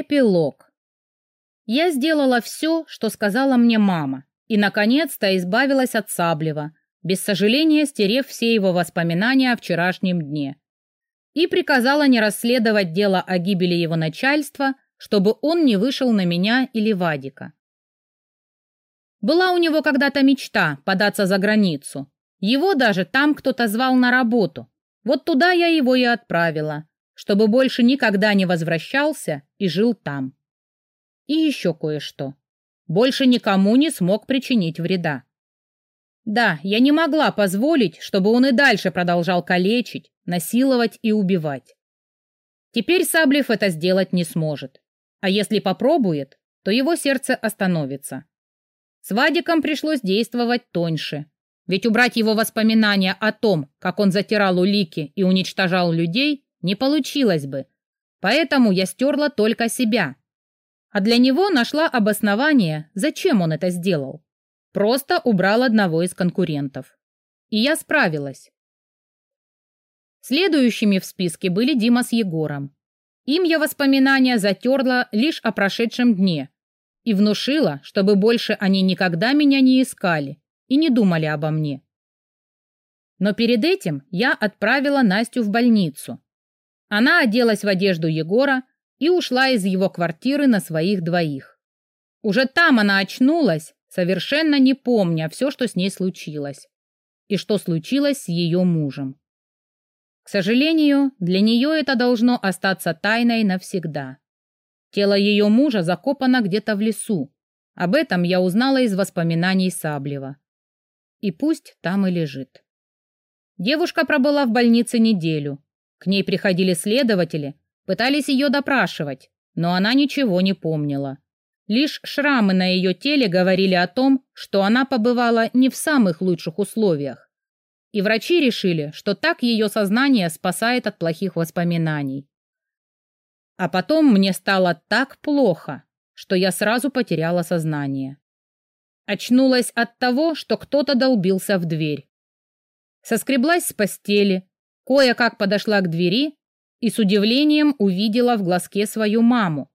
Эпилог. Я сделала все, что сказала мне мама, и, наконец-то, избавилась от Саблева, без сожаления стерев все его воспоминания о вчерашнем дне. И приказала не расследовать дело о гибели его начальства, чтобы он не вышел на меня или Вадика. Была у него когда-то мечта податься за границу. Его даже там кто-то звал на работу. Вот туда я его и отправила чтобы больше никогда не возвращался и жил там. И еще кое-что. Больше никому не смог причинить вреда. Да, я не могла позволить, чтобы он и дальше продолжал калечить, насиловать и убивать. Теперь Саблев это сделать не сможет. А если попробует, то его сердце остановится. С Вадиком пришлось действовать тоньше. Ведь убрать его воспоминания о том, как он затирал улики и уничтожал людей, не получилось бы. Поэтому я стерла только себя. А для него нашла обоснование, зачем он это сделал. Просто убрал одного из конкурентов. И я справилась. Следующими в списке были Дима с Егором. Им я воспоминания затерла лишь о прошедшем дне и внушила, чтобы больше они никогда меня не искали и не думали обо мне. Но перед этим я отправила Настю в больницу, она оделась в одежду Егора и ушла из его квартиры на своих двоих. Уже там она очнулась, совершенно не помня все, что с ней случилось, и что случилось с ее мужем. К сожалению, для нее это должно остаться тайной навсегда. Тело ее мужа закопано где-то в лесу. Об этом я узнала из воспоминаний Саблева. И пусть там и лежит. Девушка пробыла в больнице неделю, к ней приходили следователи, пытались ее допрашивать, но она ничего не помнила. Лишь шрамы на ее теле говорили о том, что она побывала не в самых лучших условиях. И врачи решили, что так ее сознание спасает от плохих воспоминаний. А потом мне стало так плохо, что я сразу потеряла сознание. Очнулась от того, что кто-то долбился в дверь. Соскреблась с постели, Кое-как подошла к двери и с удивлением увидела в глазке свою маму.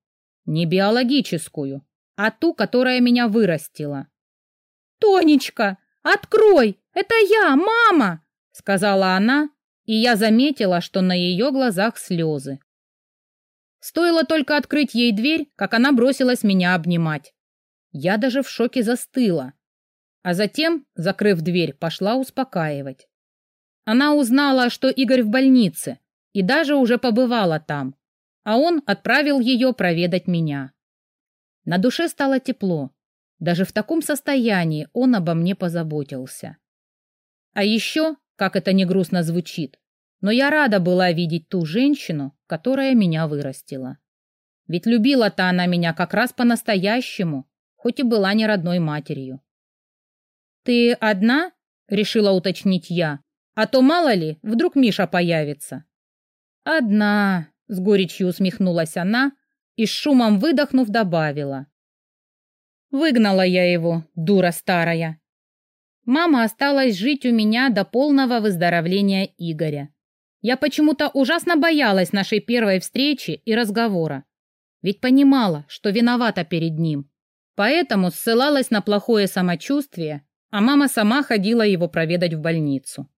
Не биологическую, а ту, которая меня вырастила. «Тонечка, открой! Это я, мама!» — сказала она, и я заметила, что на ее глазах слезы. Стоило только открыть ей дверь, как она бросилась меня обнимать. Я даже в шоке застыла, а затем, закрыв дверь, пошла успокаивать. Она узнала, что Игорь в больнице, и даже уже побывала там, а он отправил ее проведать меня. На душе стало тепло. Даже в таком состоянии он обо мне позаботился. А еще, как это не грустно звучит, но я рада была видеть ту женщину, которая меня вырастила. Ведь любила-то она меня как раз по-настоящему, хоть и была не родной матерью. «Ты одна?» — решила уточнить я, а то, мало ли, вдруг Миша появится. Одна, с горечью усмехнулась она и с шумом выдохнув добавила. Выгнала я его, дура старая. Мама осталась жить у меня до полного выздоровления Игоря. Я почему-то ужасно боялась нашей первой встречи и разговора. Ведь понимала, что виновата перед ним. Поэтому ссылалась на плохое самочувствие, а мама сама ходила его проведать в больницу.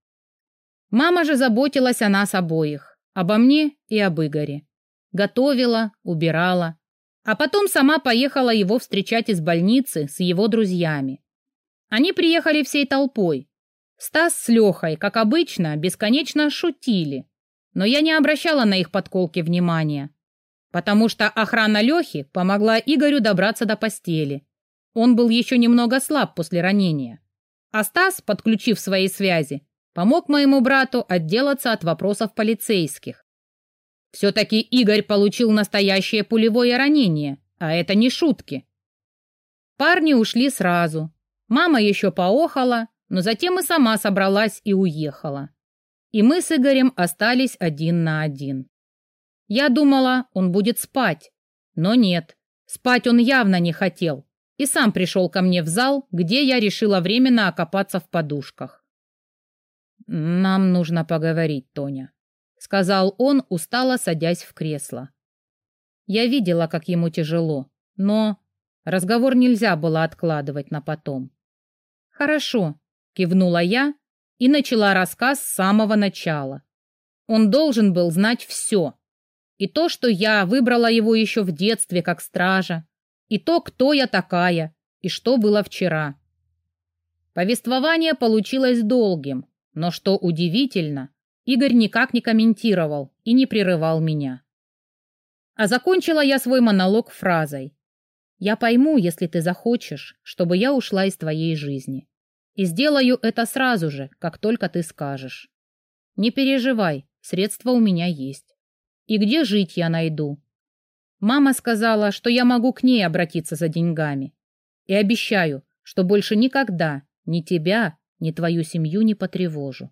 Мама же заботилась о нас обоих, обо мне и об Игоре. Готовила, убирала. А потом сама поехала его встречать из больницы с его друзьями. Они приехали всей толпой. Стас с Лехой, как обычно, бесконечно шутили. Но я не обращала на их подколки внимания, потому что охрана Лехи помогла Игорю добраться до постели. Он был еще немного слаб после ранения. А Стас, подключив свои связи, помог моему брату отделаться от вопросов полицейских. Все-таки Игорь получил настоящее пулевое ранение, а это не шутки. Парни ушли сразу. Мама еще поохала, но затем и сама собралась и уехала. И мы с Игорем остались один на один. Я думала, он будет спать, но нет, спать он явно не хотел и сам пришел ко мне в зал, где я решила временно окопаться в подушках. «Нам нужно поговорить, Тоня», — сказал он, устало садясь в кресло. Я видела, как ему тяжело, но разговор нельзя было откладывать на потом. «Хорошо», — кивнула я и начала рассказ с самого начала. Он должен был знать все. И то, что я выбрала его еще в детстве как стража, и то, кто я такая, и что было вчера. Повествование получилось долгим, но, что удивительно, Игорь никак не комментировал и не прерывал меня. А закончила я свой монолог фразой. «Я пойму, если ты захочешь, чтобы я ушла из твоей жизни. И сделаю это сразу же, как только ты скажешь. Не переживай, средства у меня есть. И где жить я найду? Мама сказала, что я могу к ней обратиться за деньгами. И обещаю, что больше никогда ни тебя, ни твою семью не потревожу.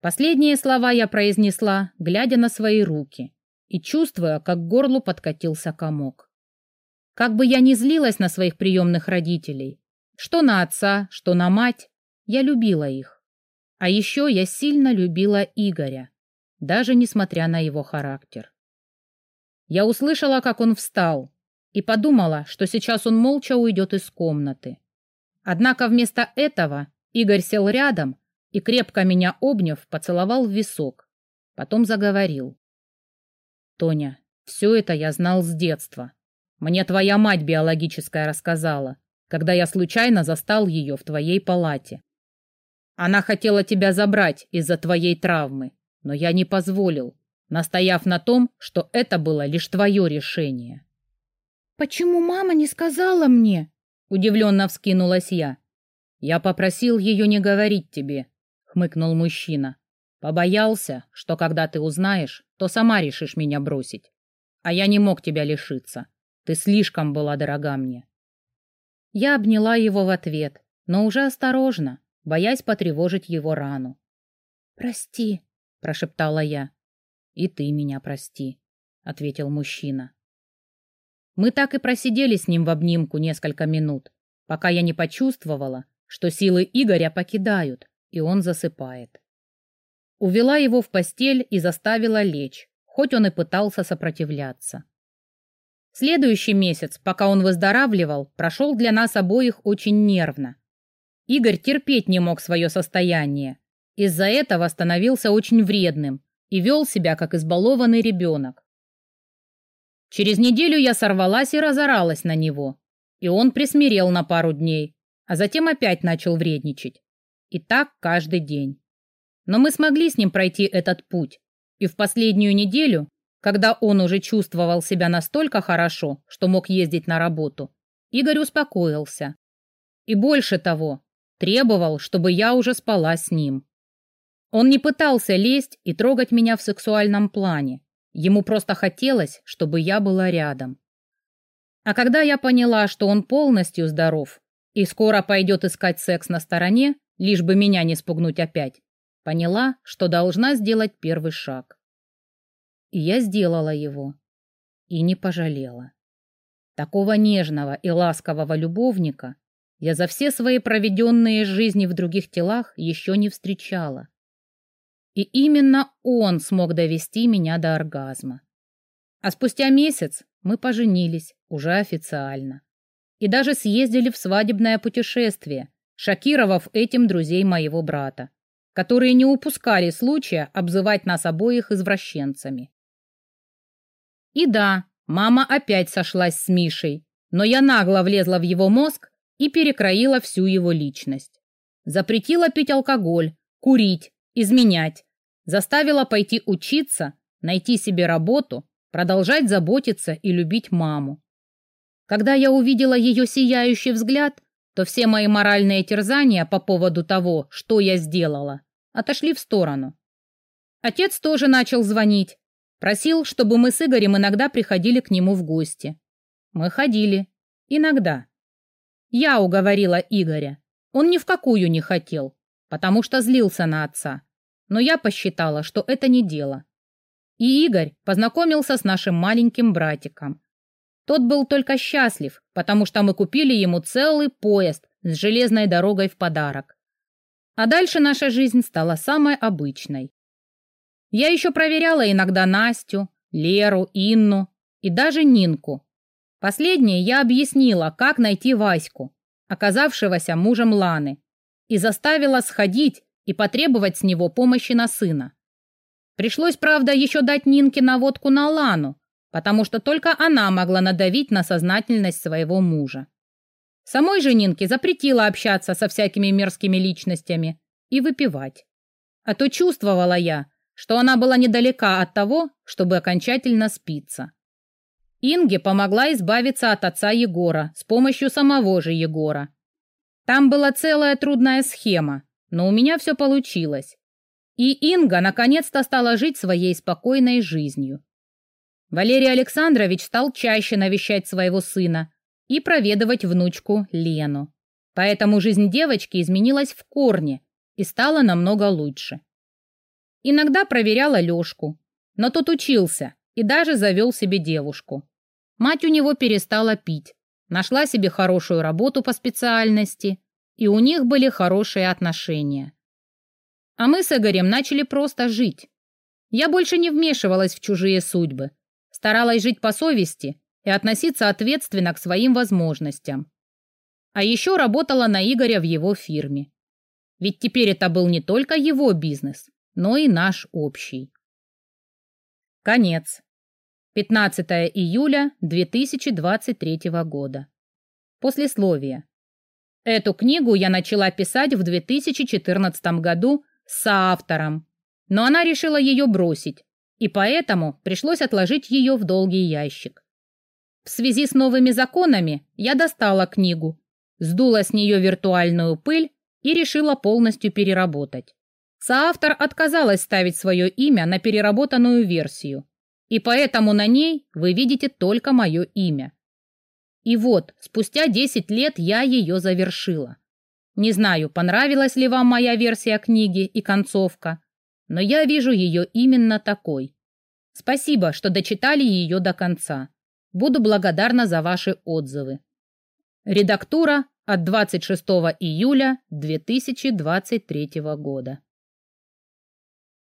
Последние слова я произнесла, глядя на свои руки и чувствуя, как к горлу подкатился комок. Как бы я ни злилась на своих приемных родителей, что на отца, что на мать, я любила их. А еще я сильно любила Игоря, даже несмотря на его характер. Я услышала, как он встал, и подумала, что сейчас он молча уйдет из комнаты. Однако вместо этого Игорь сел рядом и, крепко меня обняв, поцеловал в висок. Потом заговорил. «Тоня, все это я знал с детства. Мне твоя мать биологическая рассказала, когда я случайно застал ее в твоей палате. Она хотела тебя забрать из-за твоей травмы, но я не позволил, настояв на том, что это было лишь твое решение. «Почему мама не сказала мне?» — удивленно вскинулась я. «Я попросил ее не говорить тебе», — хмыкнул мужчина. «Побоялся, что когда ты узнаешь, то сама решишь меня бросить. А я не мог тебя лишиться. Ты слишком была дорога мне». Я обняла его в ответ, но уже осторожно, боясь потревожить его рану. «Прости», — прошептала я. «И ты меня прости», — ответил мужчина. Мы так и просидели с ним в обнимку несколько минут, пока я не почувствовала, что силы Игоря покидают, и он засыпает. Увела его в постель и заставила лечь, хоть он и пытался сопротивляться. Следующий месяц, пока он выздоравливал, прошел для нас обоих очень нервно. Игорь терпеть не мог свое состояние. Из-за этого становился очень вредным и вел себя как избалованный ребенок. Через неделю я сорвалась и разоралась на него, и он присмирел на пару дней, а затем опять начал вредничать. И так каждый день. Но мы смогли с ним пройти этот путь, и в последнюю неделю когда он уже чувствовал себя настолько хорошо, что мог ездить на работу, Игорь успокоился. И больше того, требовал, чтобы я уже спала с ним. Он не пытался лезть и трогать меня в сексуальном плане. Ему просто хотелось, чтобы я была рядом. А когда я поняла, что он полностью здоров и скоро пойдет искать секс на стороне, лишь бы меня не спугнуть опять, поняла, что должна сделать первый шаг. И я сделала его. И не пожалела. Такого нежного и ласкового любовника я за все свои проведенные жизни в других телах еще не встречала. И именно он смог довести меня до оргазма. А спустя месяц мы поженились, уже официально. И даже съездили в свадебное путешествие, шокировав этим друзей моего брата, которые не упускали случая обзывать нас обоих извращенцами. И да, мама опять сошлась с Мишей, но я нагло влезла в его мозг и перекроила всю его личность. Запретила пить алкоголь, курить, изменять. Заставила пойти учиться, найти себе работу, продолжать заботиться и любить маму. Когда я увидела ее сияющий взгляд, то все мои моральные терзания по поводу того, что я сделала, отошли в сторону. Отец тоже начал звонить, Просил, чтобы мы с Игорем иногда приходили к нему в гости. Мы ходили. Иногда. Я уговорила Игоря. Он ни в какую не хотел, потому что злился на отца. Но я посчитала, что это не дело. И Игорь познакомился с нашим маленьким братиком. Тот был только счастлив, потому что мы купили ему целый поезд с железной дорогой в подарок. А дальше наша жизнь стала самой обычной. Я еще проверяла иногда Настю, Леру, Инну, и даже Нинку. Последнее я объяснила, как найти Ваську, оказавшегося мужем Ланы, и заставила сходить и потребовать с него помощи на сына. Пришлось, правда, еще дать Нинке наводку на Лану, потому что только она могла надавить на сознательность своего мужа. Самой же Нинке запретила общаться со всякими мерзкими личностями и выпивать. А то чувствовала я, что она была недалека от того, чтобы окончательно спиться. Инге помогла избавиться от отца Егора с помощью самого же Егора. Там была целая трудная схема, но у меня все получилось. И Инга наконец-то стала жить своей спокойной жизнью. Валерий Александрович стал чаще навещать своего сына и проведывать внучку Лену. Поэтому жизнь девочки изменилась в корне и стала намного лучше. Иногда проверяла Лешку, но тот учился и даже завел себе девушку. Мать у него перестала пить, нашла себе хорошую работу по специальности, и у них были хорошие отношения. А мы с Игорем начали просто жить. Я больше не вмешивалась в чужие судьбы, старалась жить по совести и относиться ответственно к своим возможностям. А еще работала на Игоря в его фирме. Ведь теперь это был не только его бизнес, но и наш общий. Конец. 15 июля 2023 года. Послесловие. Эту книгу я начала писать в 2014 году с соавтором, но она решила ее бросить, и поэтому пришлось отложить ее в долгий ящик. В связи с новыми законами я достала книгу, сдула с нее виртуальную пыль и решила полностью переработать. Соавтор отказалась ставить свое имя на переработанную версию, и поэтому на ней вы видите только мое имя. И вот, спустя 10 лет я ее завершила. Не знаю, понравилась ли вам моя версия книги и концовка, но я вижу ее именно такой. Спасибо, что дочитали ее до конца. Буду благодарна за ваши отзывы. Редактура от 26 июля 2023 года.